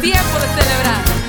tiempo de celebrar.